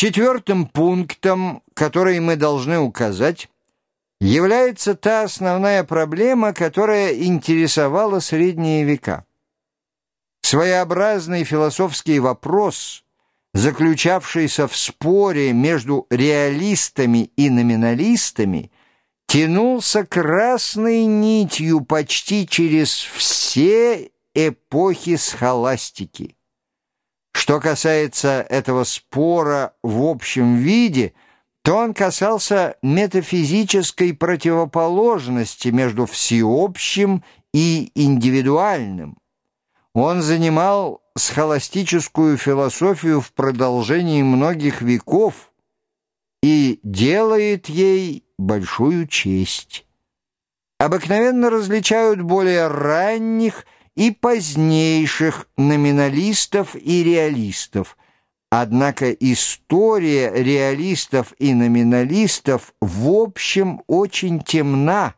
Четвертым пунктом, который мы должны указать, является та основная проблема, которая интересовала средние века. Своеобразный философский вопрос, заключавшийся в споре между реалистами и номиналистами, тянулся красной нитью почти через все эпохи схоластики. Что касается этого спора в общем виде, то он касался метафизической противоположности между всеобщим и индивидуальным. Он занимал схоластическую философию в продолжении многих веков и делает ей большую честь. Обыкновенно различают более ранних и позднейших номиналистов и реалистов. Однако история реалистов и номиналистов в общем очень темна,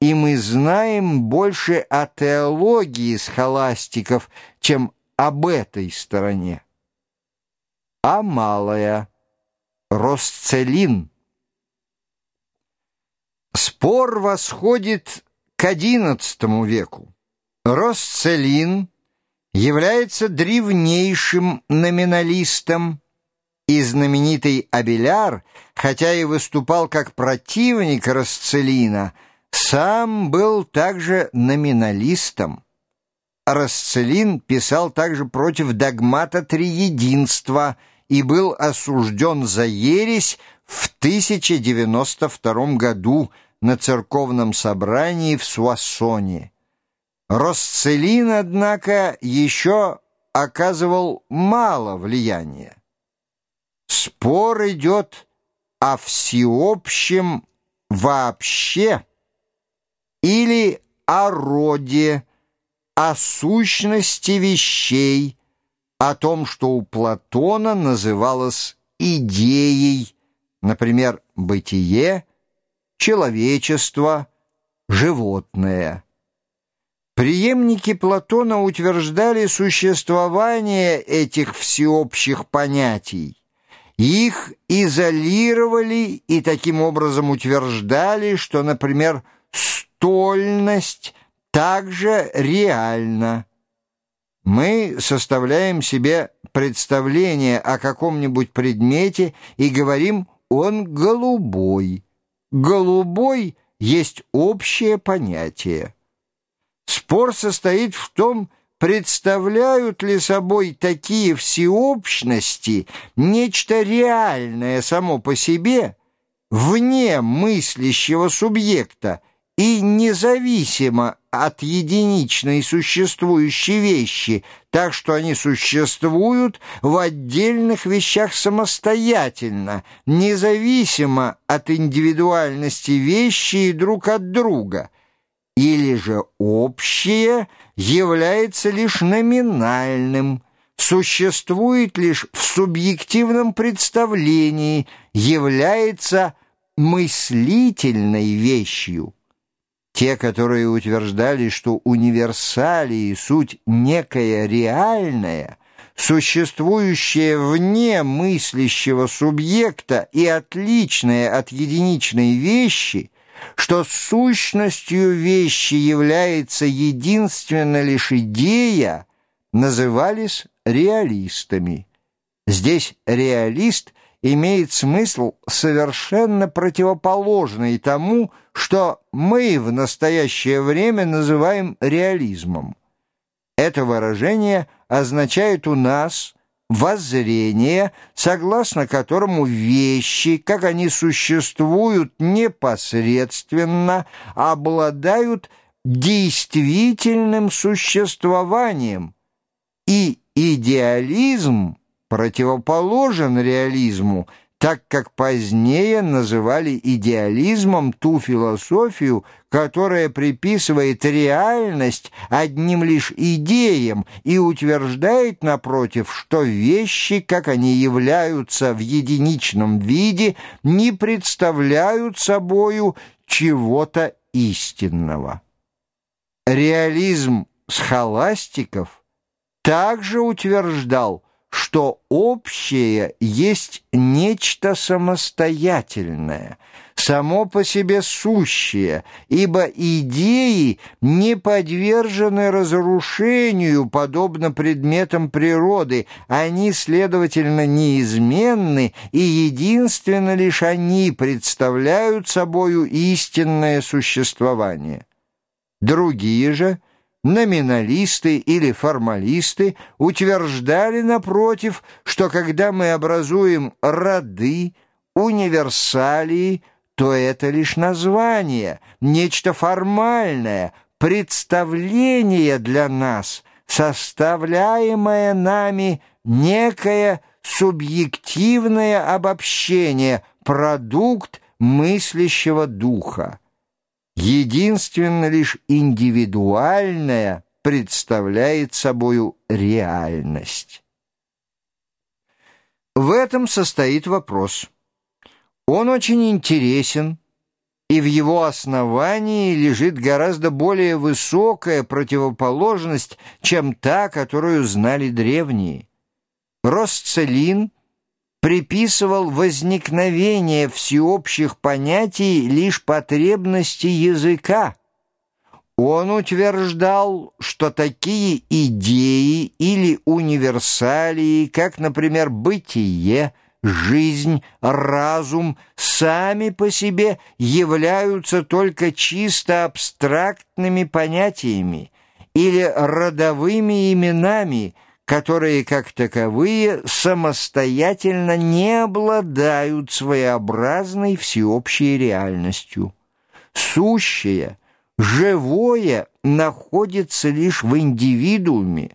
и мы знаем больше о теологии схоластиков, чем об этой стороне. А малая Росцелин Спор восходит к XI веку. Росцелин является древнейшим номиналистом, и знаменитый Абеляр, хотя и выступал как противник Расцелина, сам был также номиналистом. Расцелин писал также против догмата триединства и был осужден за ересь в 1092 году на церковном собрании в Суассоне. Росцелин, однако, еще оказывал мало влияния. Спор идет о всеобщем вообще или о роде, о сущности вещей, о том, что у Платона называлось идеей, например, бытие, человечество, животное. Приемники Платона утверждали существование этих всеобщих понятий. Их изолировали и таким образом утверждали, что, например, стольность также реальна. Мы составляем себе представление о каком-нибудь предмете и говорим «он голубой». Голубой есть общее понятие. Спор состоит в том, представляют ли собой такие всеобщности нечто реальное само по себе, вне мыслящего субъекта и независимо от единичной существующей вещи, так что они существуют в отдельных вещах самостоятельно, независимо от индивидуальности вещи и друг от друга – или же общее является лишь номинальным, существует лишь в субъективном представлении, является мыслительной вещью. Те, которые утверждали, что универсалии суть некая реальная, существующая вне мыслящего субъекта и отличная от единичной вещи, что сущностью вещи является единственно лишь идея, назывались реалистами. Здесь реалист имеет смысл совершенно противоположный тому, что мы в настоящее время называем реализмом. Это выражение означает у нас – воззрение, согласно которому вещи, как они существуют непосредственно, обладают действительным существованием, и идеализм противоположен реализму – так как позднее называли идеализмом ту философию, которая приписывает реальность одним лишь идеям и утверждает, напротив, что вещи, как они являются в единичном виде, не представляют собою чего-то истинного. Реализм схоластиков также утверждал, что общее есть нечто самостоятельное, само по себе сущее, ибо идеи не подвержены разрушению, подобно предметам природы, они, следовательно, неизменны, и единственно лишь они представляют собою истинное существование. Другие же — номиналисты или формалисты утверждали, напротив, что когда мы образуем роды, универсалии, то это лишь название, нечто формальное, представление для нас, составляемое нами некое субъективное обобщение, продукт мыслящего духа. Единственно лишь индивидуальное представляет собою реальность. В этом состоит вопрос. Он очень интересен, и в его основании лежит гораздо более высокая противоположность, чем та, которую знали древние. Росцелин — приписывал возникновение всеобщих понятий лишь потребности языка. Он утверждал, что такие идеи или универсалии, как, например, бытие, жизнь, разум, сами по себе являются только чисто абстрактными понятиями или родовыми именами – которые, как таковые, самостоятельно не обладают своеобразной всеобщей реальностью. Сущее, живое находится лишь в индивидууме,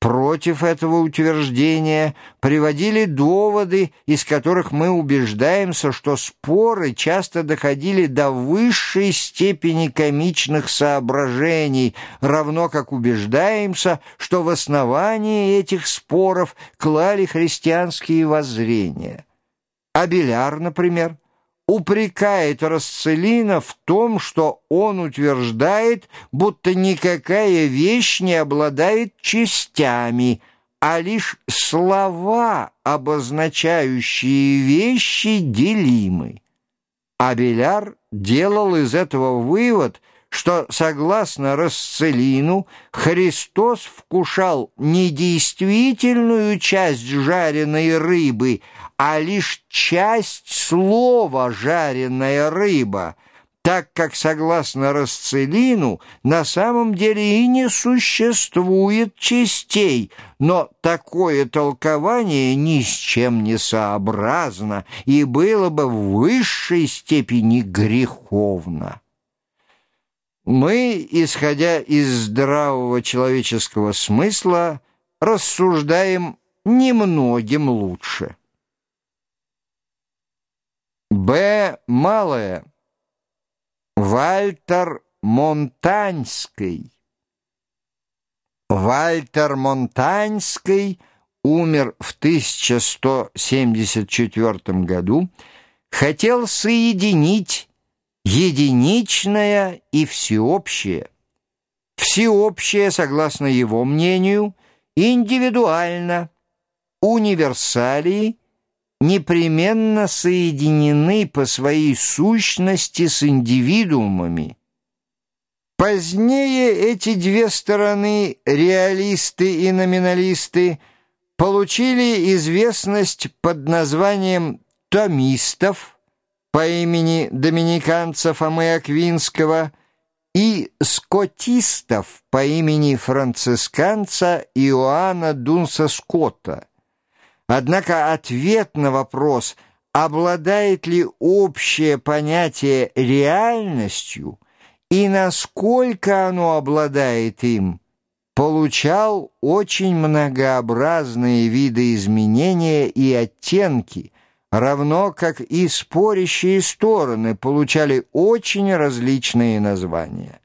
Против этого утверждения приводили доводы, из которых мы убеждаемся, что споры часто доходили до высшей степени комичных соображений, равно как убеждаемся, что в основании этих споров клали христианские воззрения. Абеляр, например, упрекает Расцелина в том, что он утверждает, будто никакая вещь не обладает частями, а лишь слова, обозначающие вещи, делимы. Абеляр делал из этого вывод, что, согласно Расцелину, Христос вкушал не действительную часть жареной рыбы, а лишь часть слова «жареная рыба», так как, согласно Расцелину, на самом деле и не существует частей, но такое толкование ни с чем не сообразно и было бы в высшей степени греховно. Мы, исходя из здравого человеческого смысла, рассуждаем немногим лучше. Б. Малое. Вальтер Монтаньский. Вальтер Монтаньский умер в 1174 году, хотел соединить единичное и всеобщее. Всеобщее, согласно его мнению, индивидуально, универсалии непременно соединены по своей сущности с индивидуумами. Позднее эти две стороны, реалисты и номиналисты, получили известность под названием «томистов» по имени доминиканца Фомы Аквинского и «скотистов» по имени францисканца Иоанна Дунса Скотта. Однако ответ на вопрос, обладает ли общее понятие реальностью и насколько оно обладает им, получал очень многообразные виды изменения и оттенки, равно как и спорящие стороны получали очень различные названия.